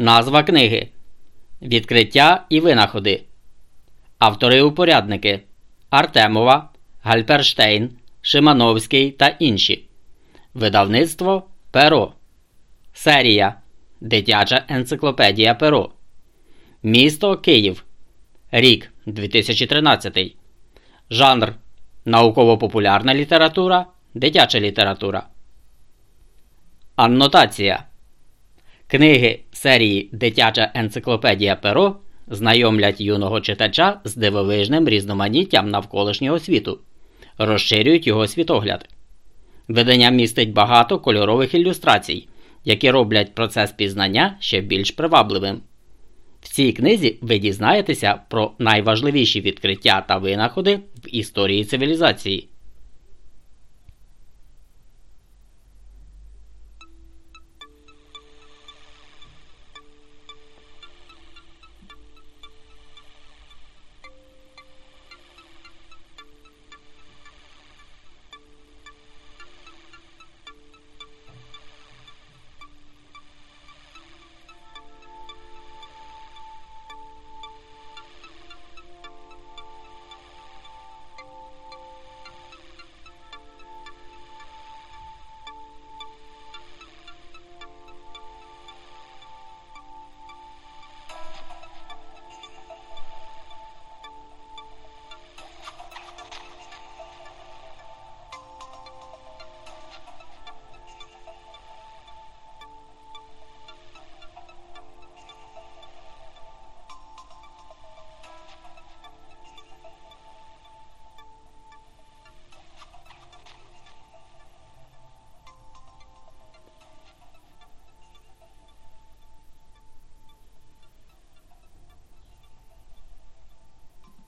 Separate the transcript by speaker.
Speaker 1: Назва книги Відкриття і винаходи. Автори упорядники Артемова, Гальперштейн, Шимановський та інші. Видавництво Перо. Серія Дитяча енциклопедія Перо. Місто Київ. Рік 2013. Жанр Науково-популярна література. Дитяча література. Аннотація. Книги серії Дитяча енциклопедія Перо знайомлять юного читача з дивовижним різноманіттям навколишнього світу, розширюють його світогляд. Видання містить багато кольорових ілюстрацій, які роблять процес пізнання ще більш привабливим. В цій книзі ви дізнаєтеся про найважливіші відкриття та винаходи в історії цивілізації.